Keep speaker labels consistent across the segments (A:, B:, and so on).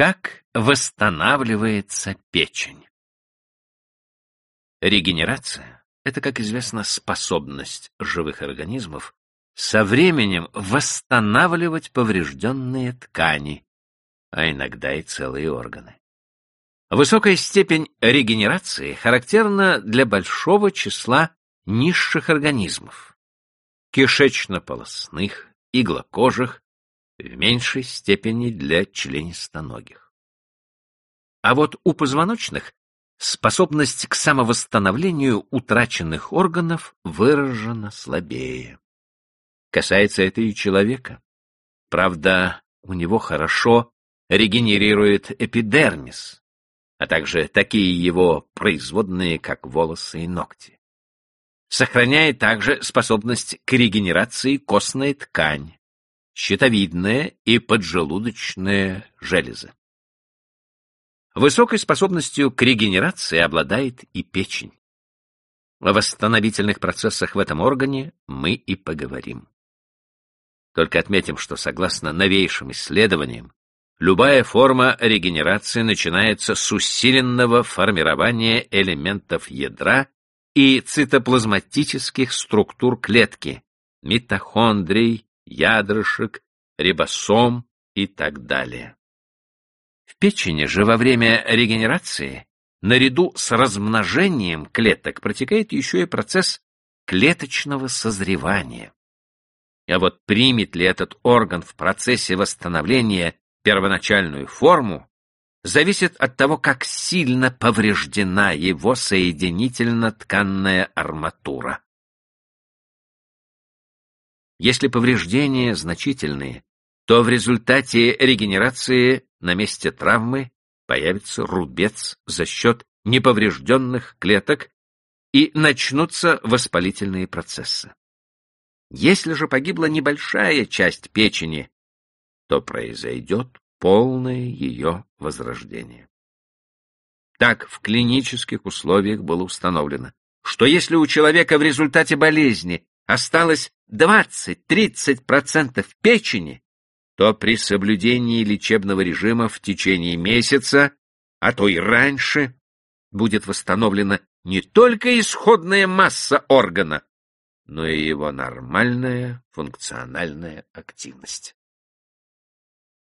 A: Как восстанавливается печень? Регенерация — это, как известно, способность живых организмов со временем восстанавливать поврежденные ткани, а иногда и целые органы. Высокая степень регенерации характерна для большого числа низших организмов – кишечно-полостных, иглокожих, в меньшей степени для членистоногих. А вот у позвоночных способность к самовосстановлению утраченных органов выражена слабее. Касается это и человека. Правда, у него хорошо регенерирует эпидермис, а также такие его производные, как волосы и ногти. Сохраняет также способность к регенерации костная ткань, щитовидная и поджелудочная железы. Высокой способностью к регенерации обладает и печень. О восстановительных процессах в этом органе мы и поговорим. Только отметим, что согласно новейшим исследованиям, любая форма регенерации начинается с усиленного формирования элементов ядра и цитоплазматических структур клетки, митохондрий, ядрышек, рибосом и так далее. В печени же во время регенерации наряду с размножением клеток протекает еще и процесс клеточного созревания. А вот примет ли этот орган в процессе восстановления первоначальную форму, зависит от того, как сильно повреждена его соединительно-тканная арматура. Если повреждения значительные, то в результате регенерации на месте травмы появится рубец за счет неповрежденных клеток и начнутся воспалительные процессы. Если же погибла небольшая часть печени, то произойдет полное ее возрождение. Так в клинических условиях было установлено, что если у человека в результате болезни осталось 20-30% печени, то при соблюдении лечебного режима в течение месяца, а то и раньше, будет восстановлена не только исходная масса органа, но и его нормальная функциональная активность.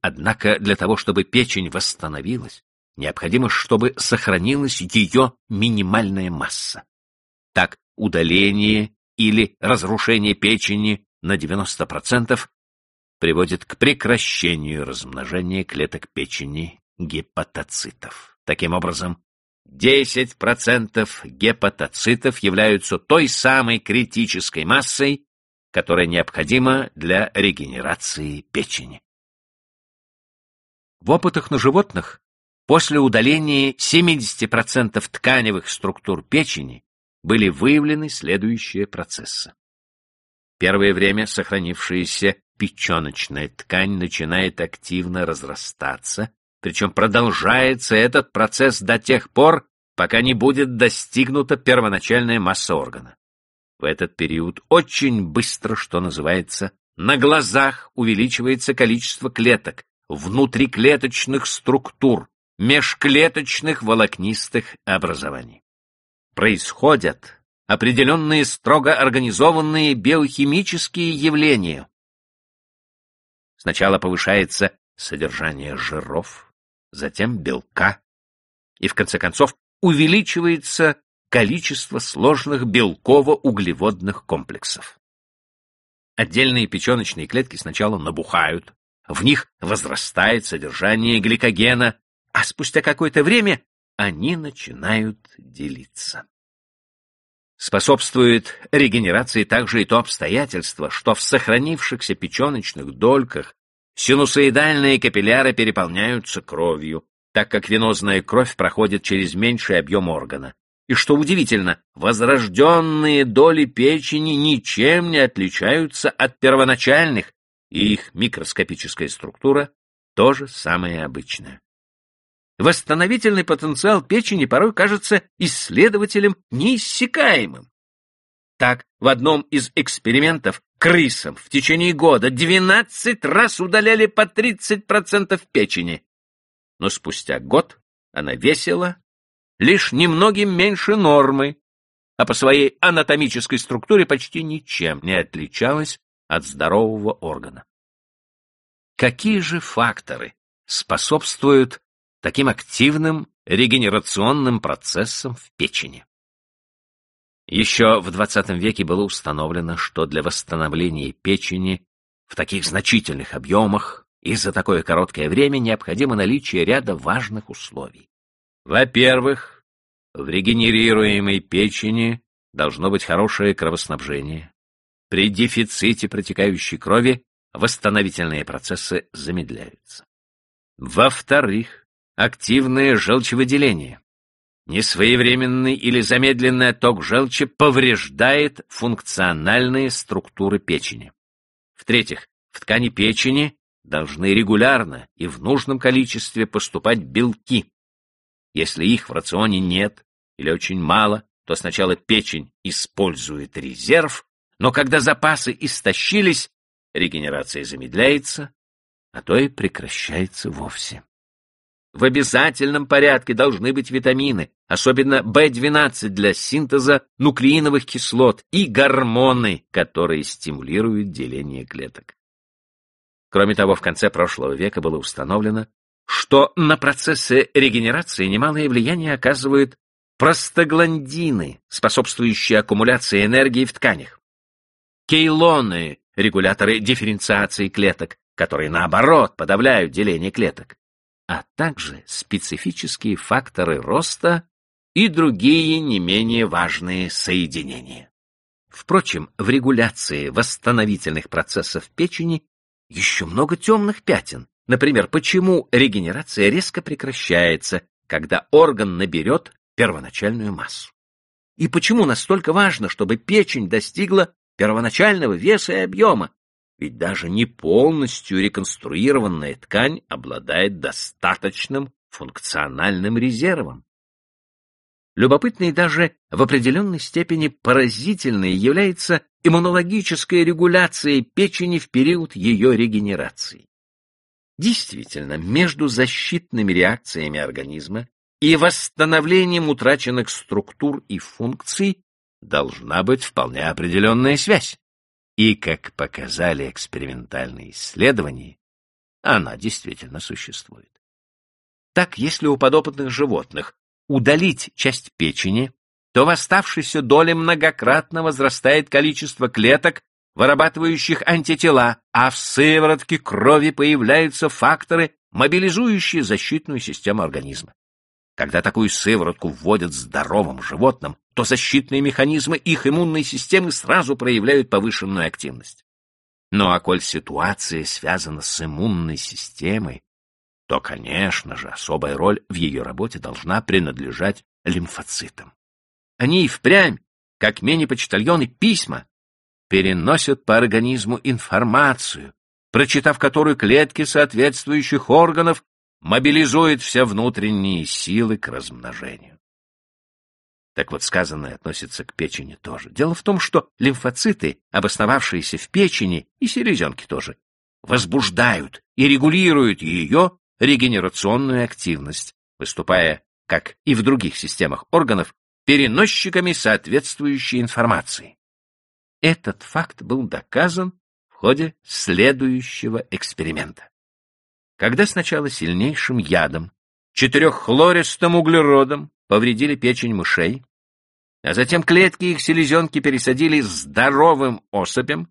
A: Однако для того, чтобы печень восстановилась, необходимо, чтобы сохранилась ее минимальная масса. Так, удаление или разрушение печени на 90% приводит к прекращению размножения клеток печени гепатоцитов. Таким образом, 10% гепатоцитов являются той самой критической массой, которая необходима для регенерации печени. В опытах на животных после удаления 70% тканевых структур печени были выявлены следующие процессы. Первое время сохранившаяся печеночная ткань начинает активно разрастаться, причем продолжается этот процесс до тех пор, пока не будет достигнута первоначальная масса органа. В этот период очень быстро, что называется, на глазах увеличивается количество клеток, внутриклеточных структур, межклеточных волокнистых образований происходят определенные строго организованные биохимические явления. Сначала повышается содержание жиров, затем белка, и в конце концов увеличивается количество сложных белково-углеводных комплексов. Отдельные печеночные клетки сначала набухают, в них возрастает содержание гликогена, а спустя какое-то время они начинают делиться. Способствует регенерации также и то обстоятельство, что в сохранившихся печеночных дольках синусоидальные капилляры переполняются кровью, так как венозная кровь проходит через меньший объем органа. И что удивительно, возрожденные доли печени ничем не отличаются от первоначальных, и их микроскопическая структура тоже самая обычная. Восстановительный потенциал печени порой кажется исследователям неиссякаемым. Так, в одном из экспериментов крысам в течение года 12 раз удаляли по 30% печени. но спустя год она весила лишь немногим меньше нормы, а по своей анатомической структуре почти ничем не отличалась от здорового органа. Какие же факторы способствуют таким активным регенерационным процессам в печени? Еще в XX веке было установлено, что для восстановления печени в таких значительных объемах и за такое короткое время необходимо наличие ряда важных условий. Во-первых, в регенерируемой печени должно быть хорошее кровоснабжение. При дефиците протекающей крови восстановительные процессы замедляются. Во-вторых, активное желчевыделение. Несвоевременный или замедленный отток желчи повреждает функциональные структуры печени. В-третьих, в ткани печени должны регулярно и в нужном количестве поступать белки. Если их в рационе нет или очень мало, то сначала печень использует резерв, но когда запасы истощились, регенерация замедляется, а то и прекращается вовсе. В обязательном порядке должны быть витамины, особенно В12 для синтеза нуклеиновых кислот и гормоны, которые стимулируют деление клеток. Кроме того, в конце прошлого века было установлено, что на процессы регенерации немалое влияние оказывают простагландины, способствующие аккумуляции энергии в тканях, кейлоны, регуляторы дифференциации клеток, которые, наоборот, подавляют деление клеток, а также специфические факторы роста и другие не менее важные соединения. Впрочем, в регуляции восстановительных процессов печени еще много темных пятен. Например, почему регенерация резко прекращается, когда орган наберет первоначальную массу? И почему настолько важно, чтобы печень достигла первоначального веса и объема, ведь даже не полностью реконструированная ткань обладает достаточным функциональным резервом. Любопытной даже в определенной степени поразительной является иммунологическая регуляция печени в период ее регенерации. Действительно, между защитными реакциями организма и восстановлением утраченных структур и функций должна быть вполне определенная связь. И, как показали экспериментальные исследования, она действительно существует. Так, если у подопытных животных удалить часть печени, то в оставшейся доле многократно возрастает количество клеток, вырабатывающих антитела, а в сыворотке крови появляются факторы, мобилизующие защитную систему организма. Когда такую сыворотку вводят здоровым животным, то защитные механизмы их иммунной системы сразу проявляют повышенную активность. Ну а коль ситуация связана с иммунной системой, то, конечно же, особая роль в ее работе должна принадлежать лимфоцитам. Они и впрямь, как мини-почтальоны письма, переносят по организму информацию, прочитав которую клетки соответствующих органов мобилизует все внутренние силы к размножению. Так вот, сказанное относится к печени тоже. Дело в том, что лимфоциты, обосновавшиеся в печени, и селезенки тоже, возбуждают и регулируют ее регенерационную активность, выступая, как и в других системах органов, переносчиками соответствующей информации. Этот факт был доказан в ходе следующего эксперимента когда сначала сильнейшим ядом, четыреххлористым углеродом повредили печень мышей, а затем клетки их селезенки пересадили здоровым особям,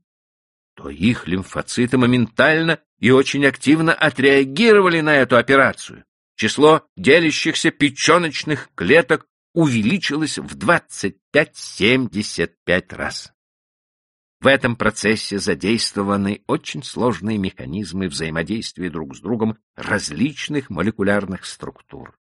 A: то их лимфоциты моментально и очень активно отреагировали на эту операцию. Число делящихся печеночных клеток увеличилось в 25-75 раз. В этом процессе задействованы очень сложные механизмы взаимодействия друг с другом различных молекулярных структур.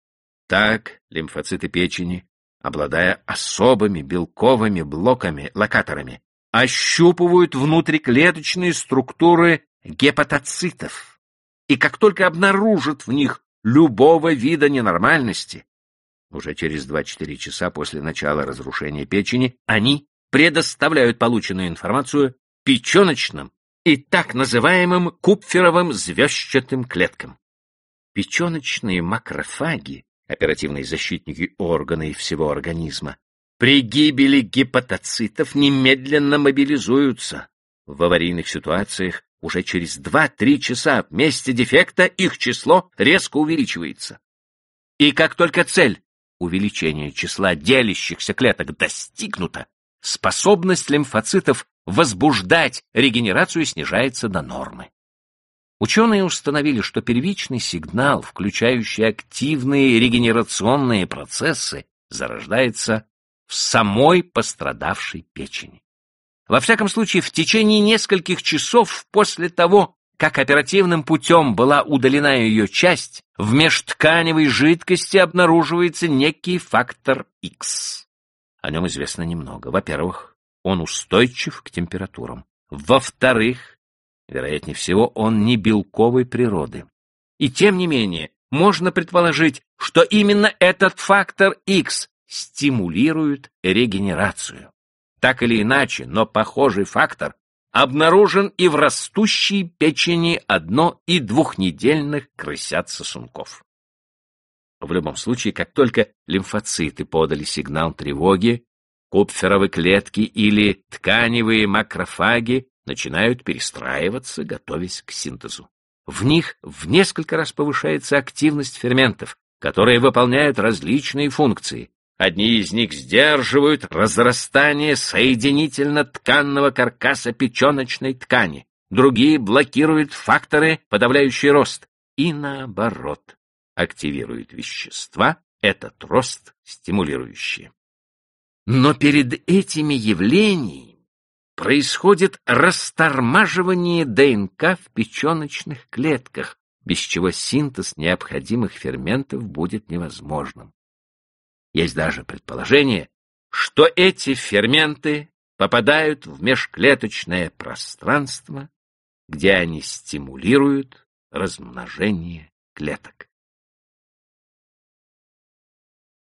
A: Так, лимфоциты печени, обладая особыми белковыми блоками, локаторами, ощупывают внутриклеточные структуры гепатоцитов. И как только обнаружат в них любого вида ненормальности, уже через 2-4 часа после начала разрушения печени, они предоставляют полученную информацию печеночным и так называемым купферовым звездчатым клеткам. Печеночные макрофаги, оперативные защитники органа и всего организма, при гибели гепатоцитов немедленно мобилизуются. В аварийных ситуациях уже через 2-3 часа в месте дефекта их число резко увеличивается. И как только цель увеличения числа делящихся клеток достигнута, способность лимфоцитов возбуждать регенерацию снижается до нормы. Ученые установили, что первичный сигнал, включающий активные регенерационные процессы, зарождается в самой пострадавшей печени. Во всяком случае, в течение нескольких часов после того, как оперативным путем была удалена ее часть, в межтканевой жидкости обнаруживается некий фактор X. О нем известно немного. Во-первых, он устойчив к температурам. Во-вторых, вероятнее всего, он не белковой природы. И тем не менее, можно предположить, что именно этот фактор X стимулирует регенерацию. Так или иначе, но похожий фактор обнаружен и в растущей печени одно- и двухнедельных крысят-сосунков. В любом случае, как только лимфоциты подали сигнал тревоги, купферовые клетки или тканевые макрофаги начинают перестраиваться, готовясь к синтезу. В них в несколько раз повышается активность ферментов, которые выполняют различные функции, Одни из них сдерживают разрастание соединительно-тканного каркаса печеночной ткани, другие блокируют факторы, подавляющие рост, и наоборот, активируют вещества, этот рост стимулирующие. Но перед этими явлениями происходит растормаживание ДНК в печеночных клетках, без чего синтез необходимых ферментов будет невозможным. Есть даже предположение, что эти ферменты попадают в межклеточное пространство, где они стимулируют размножение клеток.